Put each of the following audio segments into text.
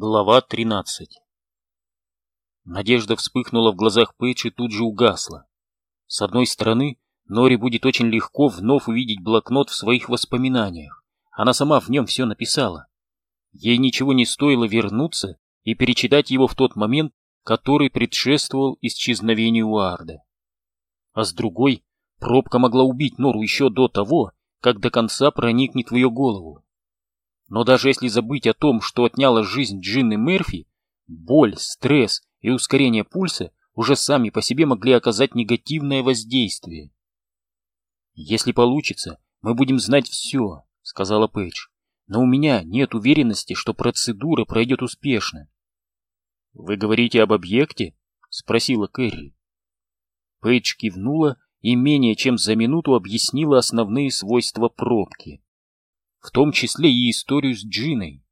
Глава 13 Надежда вспыхнула в глазах Пэтч и тут же угасла. С одной стороны, Нори будет очень легко вновь увидеть блокнот в своих воспоминаниях. Она сама в нем все написала. Ей ничего не стоило вернуться и перечитать его в тот момент, который предшествовал исчезновению Уарда. А с другой, пробка могла убить Нору еще до того, как до конца проникнет в ее голову. Но даже если забыть о том, что отняло жизнь Джинны Мерфи, боль, стресс и ускорение пульса уже сами по себе могли оказать негативное воздействие. «Если получится, мы будем знать все», — сказала Пейдж. «Но у меня нет уверенности, что процедура пройдет успешно». «Вы говорите об объекте?» — спросила Кэрри. Пейдж кивнула и менее чем за минуту объяснила основные свойства пробки в том числе и историю с Джиной.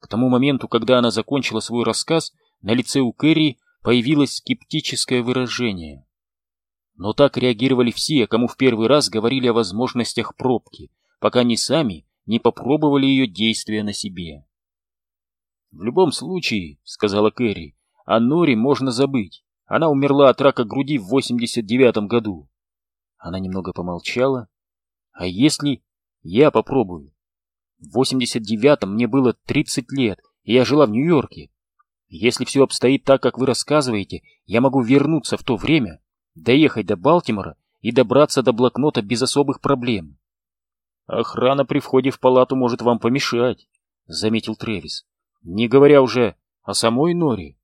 К тому моменту, когда она закончила свой рассказ, на лице у Кэрри появилось скептическое выражение. Но так реагировали все, кому в первый раз говорили о возможностях пробки, пока они сами не попробовали ее действия на себе. «В любом случае», — сказала Кэрри, — «о Нори можно забыть. Она умерла от рака груди в 89-м году». Она немного помолчала. «А если я попробую. В 89-м мне было 30 лет, и я жила в Нью-Йорке. Если все обстоит так, как вы рассказываете, я могу вернуться в то время, доехать до Балтимора и добраться до блокнота без особых проблем. Охрана при входе в палату может вам помешать, — заметил Тревис, не говоря уже о самой Норе.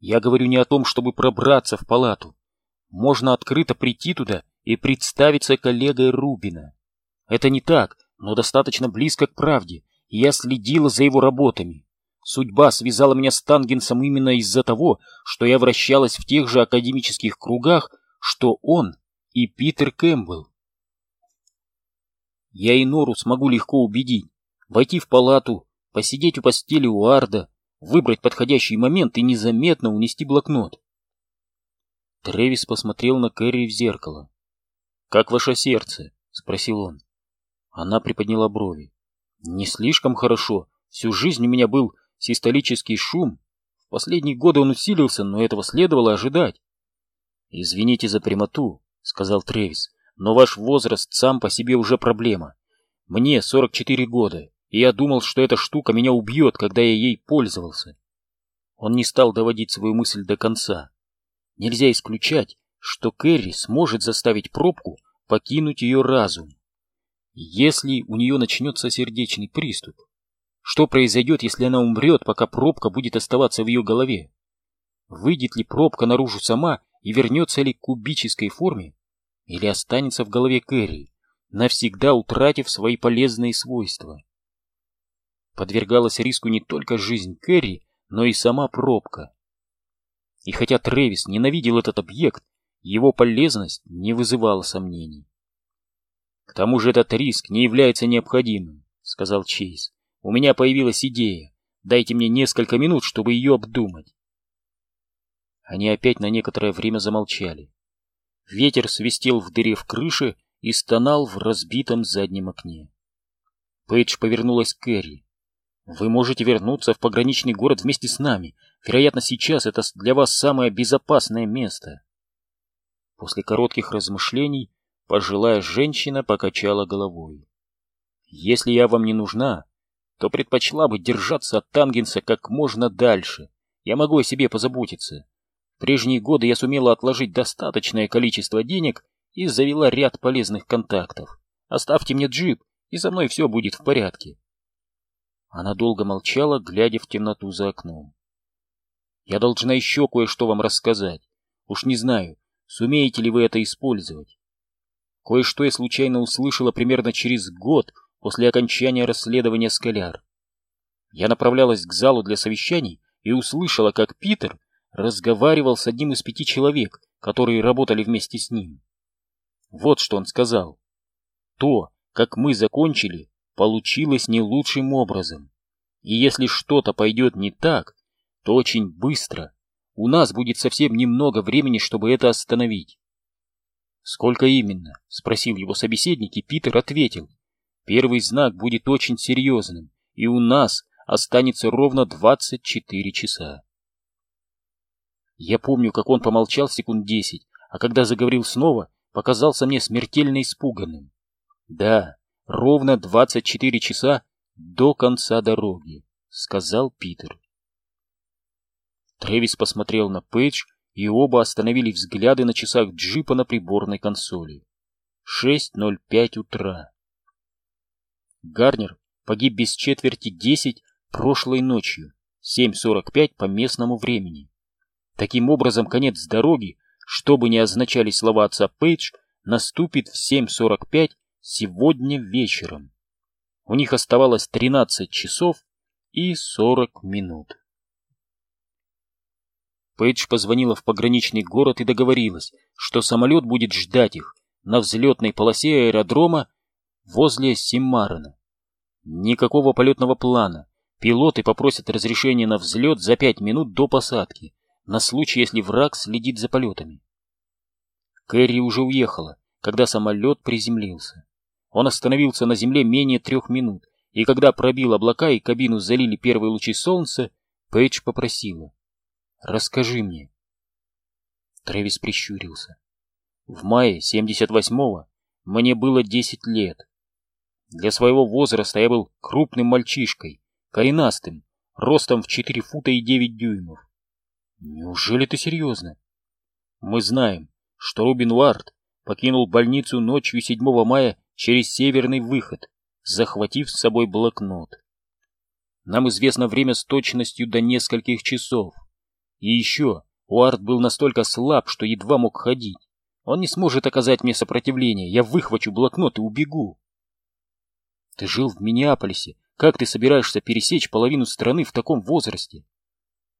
Я говорю не о том, чтобы пробраться в палату. Можно открыто прийти туда и представиться коллегой Рубина. Это не так, но достаточно близко к правде, и я следила за его работами. Судьба связала меня с Тангенсом именно из-за того, что я вращалась в тех же академических кругах, что он и Питер Кэмпбелл. Я и Нору смогу легко убедить, войти в палату, посидеть у постели у Арда, выбрать подходящий момент и незаметно унести блокнот. Тревис посмотрел на Кэрри в зеркало. «Как ваше сердце?» — спросил он. Она приподняла брови. Не слишком хорошо. Всю жизнь у меня был систолический шум. В последние годы он усилился, но этого следовало ожидать. «Извините за прямоту», — сказал Тревис, — «но ваш возраст сам по себе уже проблема. Мне 44 года, и я думал, что эта штука меня убьет, когда я ей пользовался». Он не стал доводить свою мысль до конца. Нельзя исключать, что Кэрри сможет заставить пробку покинуть ее разум. Если у нее начнется сердечный приступ, что произойдет, если она умрет, пока пробка будет оставаться в ее голове? Выйдет ли пробка наружу сама и вернется ли к кубической форме? Или останется в голове Кэрри, навсегда утратив свои полезные свойства? Подвергалась риску не только жизнь Кэрри, но и сама пробка. И хотя Трэвис ненавидел этот объект, его полезность не вызывала сомнений. К тому же этот риск не является необходимым, сказал Чейз. У меня появилась идея. Дайте мне несколько минут, чтобы ее обдумать. Они опять на некоторое время замолчали. Ветер свистел в дыре в крыше и стонал в разбитом заднем окне. Пейдж повернулась к Кэрри. «Вы можете вернуться в пограничный город вместе с нами. Вероятно, сейчас это для вас самое безопасное место». После коротких размышлений Пожилая женщина покачала головой. «Если я вам не нужна, то предпочла бы держаться от Тангенса как можно дальше. Я могу о себе позаботиться. В прежние годы я сумела отложить достаточное количество денег и завела ряд полезных контактов. Оставьте мне джип, и со мной все будет в порядке». Она долго молчала, глядя в темноту за окном. «Я должна еще кое-что вам рассказать. Уж не знаю, сумеете ли вы это использовать. Кое-что я случайно услышала примерно через год после окончания расследования «Скаляр». Я направлялась к залу для совещаний и услышала, как Питер разговаривал с одним из пяти человек, которые работали вместе с ним. Вот что он сказал. То, как мы закончили, получилось не лучшим образом. И если что-то пойдет не так, то очень быстро. У нас будет совсем немного времени, чтобы это остановить. «Сколько именно?» — спросил его собеседник, и Питер ответил. «Первый знак будет очень серьезным, и у нас останется ровно 24 часа. Я помню, как он помолчал секунд десять, а когда заговорил снова, показался мне смертельно испуганным. Да, ровно 24 часа до конца дороги, сказал Питер. Трэвис посмотрел на Пейдж, и оба остановили взгляды на часах джипа на приборной консоли. 6.05 утра. Гарнер погиб без четверти 10 прошлой ночью, 7.45 по местному времени. Таким образом, конец дороги, что бы ни означали слова отца Пейдж, наступит в 7.45 сегодня вечером. У них оставалось 13 часов и 40 минут. Пейдж позвонила в пограничный город и договорилась, что самолет будет ждать их на взлетной полосе аэродрома возле Симмарена. Никакого полетного плана. Пилоты попросят разрешения на взлет за пять минут до посадки, на случай, если враг следит за полетами. Кэрри уже уехала, когда самолет приземлился. Он остановился на земле менее трех минут, и когда пробил облака и кабину залили первые лучи солнца, Пейдж попросила. «Расскажи мне». Трэвис прищурился. В мае 78-го мне было 10 лет. Для своего возраста я был крупным мальчишкой, коренастым, ростом в 4 фута и 9 дюймов. Неужели ты серьезно? Мы знаем, что Рубин Уарт покинул больницу ночью 7 мая через северный выход, захватив с собой блокнот. Нам известно время с точностью до нескольких часов. И еще Уарт был настолько слаб, что едва мог ходить. Он не сможет оказать мне сопротивление. Я выхвачу блокнот и убегу. Ты жил в Миннеаполисе. Как ты собираешься пересечь половину страны в таком возрасте?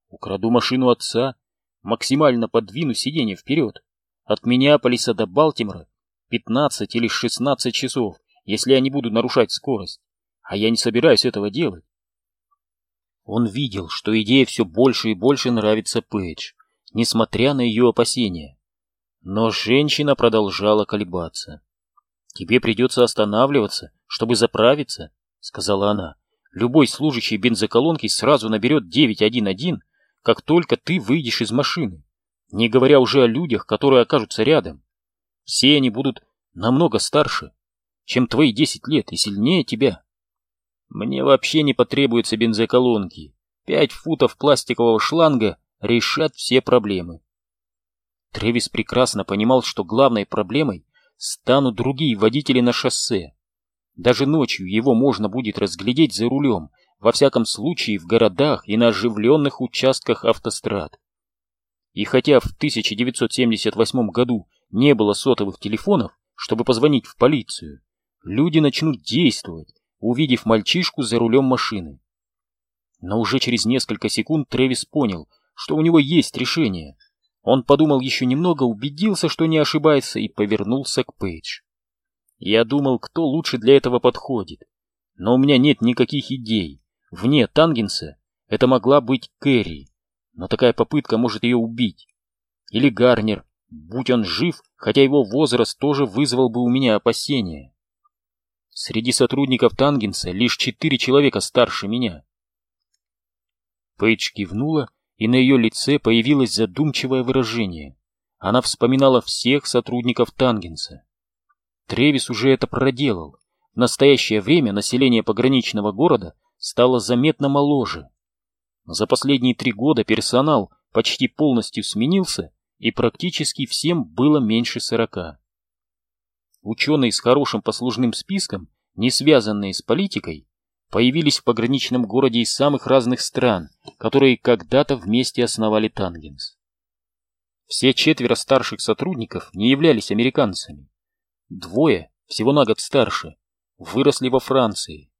Украду машину отца, максимально подвину сиденье вперед. От Миннеаполиса до Балтимора 15 или 16 часов, если я не буду нарушать скорость. А я не собираюсь этого делать. Он видел, что идея все больше и больше нравится Пейдж, несмотря на ее опасения. Но женщина продолжала колебаться. «Тебе придется останавливаться, чтобы заправиться», — сказала она. «Любой служащий бензоколонки сразу наберет 911 как только ты выйдешь из машины, не говоря уже о людях, которые окажутся рядом. Все они будут намного старше, чем твои десять лет и сильнее тебя. Мне вообще не потребуются бензоколонки. Пять футов пластикового шланга решат все проблемы. Тревис прекрасно понимал, что главной проблемой станут другие водители на шоссе. Даже ночью его можно будет разглядеть за рулем, во всяком случае в городах и на оживленных участках автострад. И хотя в 1978 году не было сотовых телефонов, чтобы позвонить в полицию, люди начнут действовать, увидев мальчишку за рулем машины. Но уже через несколько секунд Трэвис понял, что у него есть решение. Он подумал еще немного, убедился, что не ошибается, и повернулся к Пейдж. Я думал, кто лучше для этого подходит. Но у меня нет никаких идей. Вне Тангенса это могла быть Кэрри, но такая попытка может ее убить. Или Гарнер, будь он жив, хотя его возраст тоже вызвал бы у меня опасения. Среди сотрудников Тангенса лишь четыре человека старше меня. Пейдж кивнула, и на ее лице появилось задумчивое выражение. Она вспоминала всех сотрудников Тангенса. Тревис уже это проделал. В настоящее время население пограничного города — стало заметно моложе. За последние три года персонал почти полностью сменился, и практически всем было меньше сорока. Ученые с хорошим послужным списком, не связанные с политикой, появились в пограничном городе из самых разных стран, которые когда-то вместе основали Тангенс. Все четверо старших сотрудников не являлись американцами. Двое, всего на год старше, выросли во Франции,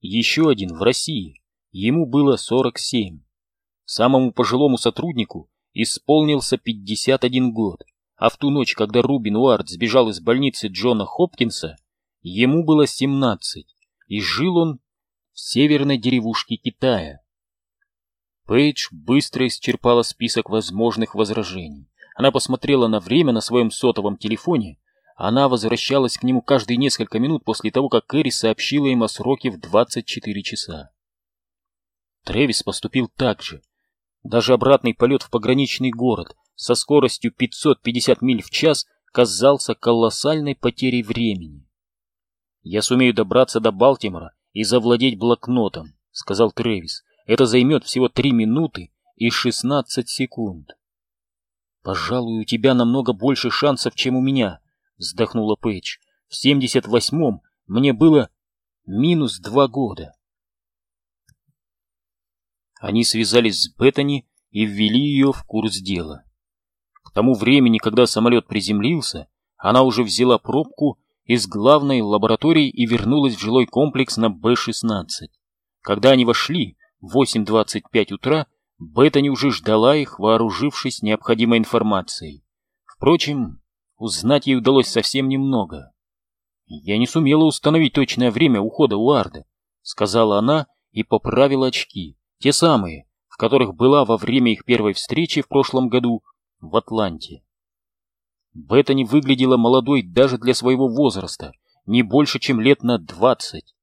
еще один в России. Ему было 47. Самому пожилому сотруднику исполнился 51 год, а в ту ночь, когда Рубин Уарт сбежал из больницы Джона Хопкинса, ему было 17, и жил он в северной деревушке Китая. Пейдж быстро исчерпала список возможных возражений. Она посмотрела на время на своем сотовом телефоне она возвращалась к нему каждые несколько минут после того, как Кэрри сообщила им о сроке в 24 часа. Тревис поступил так же. Даже обратный полет в пограничный город со скоростью 550 миль в час казался колоссальной потерей времени. «Я сумею добраться до Балтимора и завладеть блокнотом», — сказал Тревис. «Это займет всего три минуты и шестнадцать секунд». «Пожалуй, у тебя намного больше шансов, чем у меня», — вздохнула Пейдж. «В семьдесят восьмом мне было минус два года». Они связались с Беттани и ввели ее в курс дела. Тому времени, когда самолет приземлился, она уже взяла пробку из главной лаборатории и вернулась в жилой комплекс на Б-16. Когда они вошли в 8.25 утра, Беттани уже ждала их, вооружившись необходимой информацией. Впрочем, узнать ей удалось совсем немного. «Я не сумела установить точное время ухода Уарда», — сказала она и поправила очки. Те самые, в которых была во время их первой встречи в прошлом году в Атланте. Беттани выглядела молодой даже для своего возраста, не больше, чем лет на двадцать.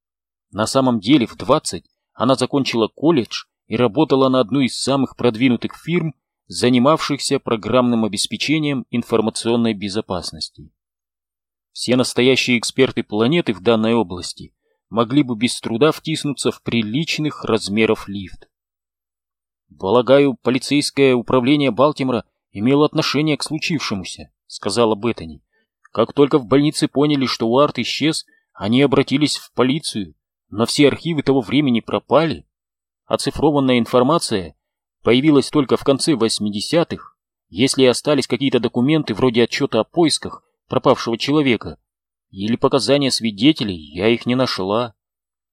На самом деле в двадцать она закончила колледж и работала на одну из самых продвинутых фирм, занимавшихся программным обеспечением информационной безопасности. Все настоящие эксперты планеты в данной области могли бы без труда втиснуться в приличных размеров лифт. «Полагаю, полицейское управление Балтимора имело отношение к случившемуся», — сказала Беттани. «Как только в больнице поняли, что Уарт исчез, они обратились в полицию, но все архивы того времени пропали. Оцифрованная информация появилась только в конце 80-х. Если остались какие-то документы вроде отчета о поисках пропавшего человека, или показания свидетелей, я их не нашла.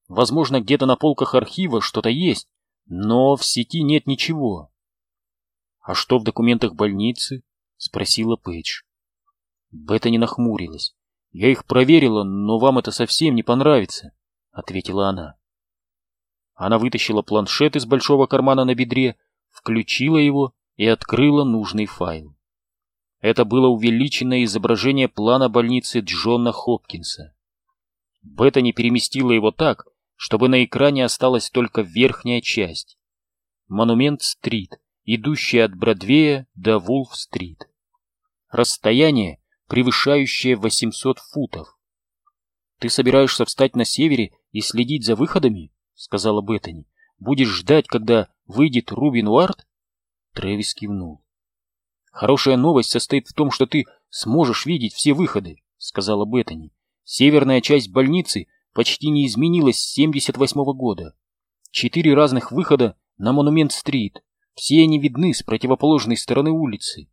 Возможно, где-то на полках архива что-то есть, но в сети нет ничего. — А что в документах больницы? — спросила Пейдж. Бета не нахмурилась. — Я их проверила, но вам это совсем не понравится, — ответила она. Она вытащила планшет из большого кармана на бедре, включила его и открыла нужный файл. Это было увеличенное изображение плана больницы Джона Хопкинса. Бета не переместила его так, чтобы на экране осталась только верхняя часть. Монумент-стрит, идущая от Бродвея до Вулф-стрит. Расстояние, превышающее 800 футов. «Ты собираешься встать на севере и следить за выходами?» — сказала Беттани. «Будешь ждать, когда выйдет Рубин Уарт?» Трэвис кивнул. Хорошая новость состоит в том, что ты сможешь видеть все выходы, сказала Беттани. Северная часть больницы почти не изменилась с 78 -го года. Четыре разных выхода на Монумент-стрит. Все они видны с противоположной стороны улицы.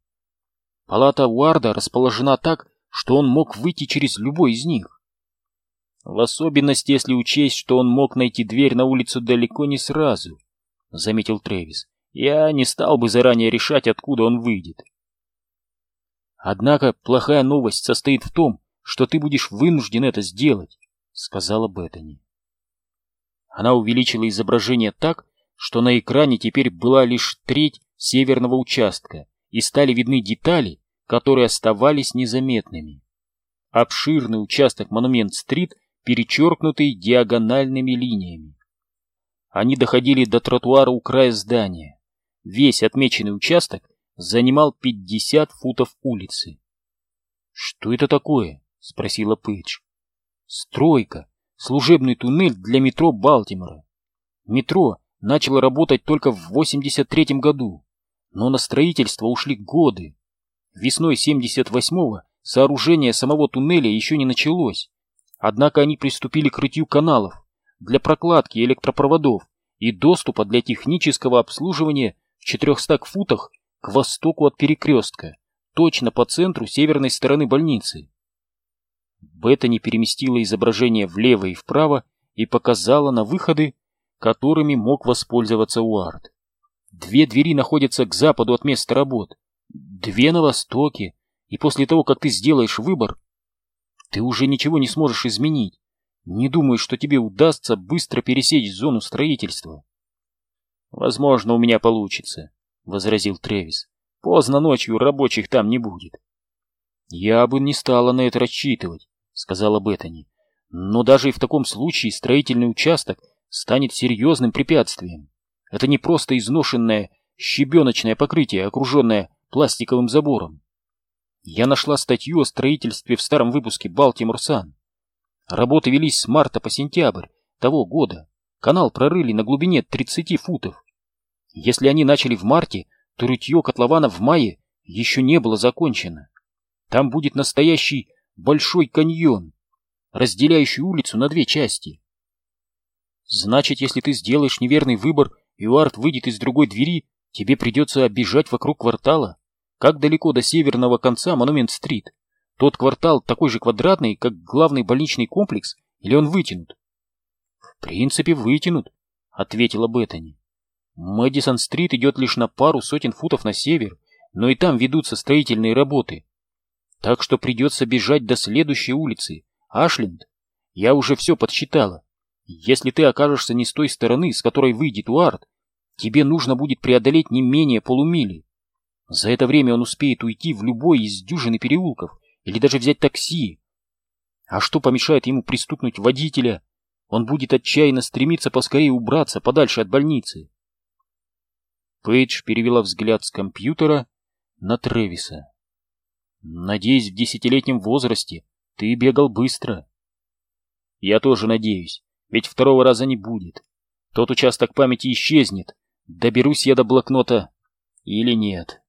Палата Уарда расположена так, что он мог выйти через любой из них. В особенности, если учесть, что он мог найти дверь на улицу далеко не сразу, — заметил Трэвис. Я не стал бы заранее решать, откуда он выйдет. Однако плохая новость состоит в том, что ты будешь вынужден это сделать, сказала Беттани. Она увеличила изображение так, что на экране теперь была лишь треть северного участка, и стали видны детали, которые оставались незаметными. Обширный участок Монумент-стрит, перечеркнутый диагональными линиями. Они доходили до тротуара у края здания. Весь отмеченный участок занимал 50 футов улицы. «Что это такое?» — спросила Пейдж. «Стройка, служебный туннель для метро Балтимора. Метро начало работать только в 83-м году, но на строительство ушли годы. Весной 78-го сооружение самого туннеля еще не началось, однако они приступили к рытью каналов для прокладки электропроводов и доступа для технического обслуживания в 400 футах к востоку от перекрестка, точно по центру северной стороны больницы. Беттани переместила изображение влево и вправо и показала на выходы, которыми мог воспользоваться Уарт. Две двери находятся к западу от места работ, две на востоке, и после того, как ты сделаешь выбор, ты уже ничего не сможешь изменить. Не думаю, что тебе удастся быстро пересечь зону строительства. Возможно, у меня получится, возразил Тревис. Поздно ночью рабочих там не будет. Я бы не стала на это рассчитывать, сказала Беттани. Но даже и в таком случае строительный участок станет серьезным препятствием. Это не просто изношенное щебеночное покрытие, окруженное пластиковым забором. Я нашла статью о строительстве в старом выпуске «Балтимор Сан». Работы велись с марта по сентябрь того года. Канал прорыли на глубине 30 футов. Если они начали в марте, то рытье котлована в мае еще не было закончено. Там будет настоящий большой каньон, разделяющий улицу на две части. Значит, если ты сделаешь неверный выбор, и Уарт выйдет из другой двери, тебе придется оббежать вокруг квартала. Как далеко до северного конца Монумент-стрит? Тот квартал такой же квадратный, как главный больничный комплекс, или он вытянут? В принципе, вытянут, ответила Беттани. Мэдисон-стрит идет лишь на пару сотен футов на север, но и там ведутся строительные работы. Так что придется бежать до следующей улицы, Ашленд. Я уже все подсчитала. Если ты окажешься не с той стороны, с которой выйдет Уарт, тебе нужно будет преодолеть не менее полумили. За это время он успеет уйти в любой из дюжины переулков или даже взять такси. А что помешает ему пристукнуть водителя? Он будет отчаянно стремиться поскорее убраться подальше от больницы. Пейдж перевела взгляд с компьютера на Тревиса. «Надеюсь, в десятилетнем возрасте ты бегал быстро». «Я тоже надеюсь, ведь второго раза не будет. Тот участок памяти исчезнет. Доберусь я до блокнота или нет».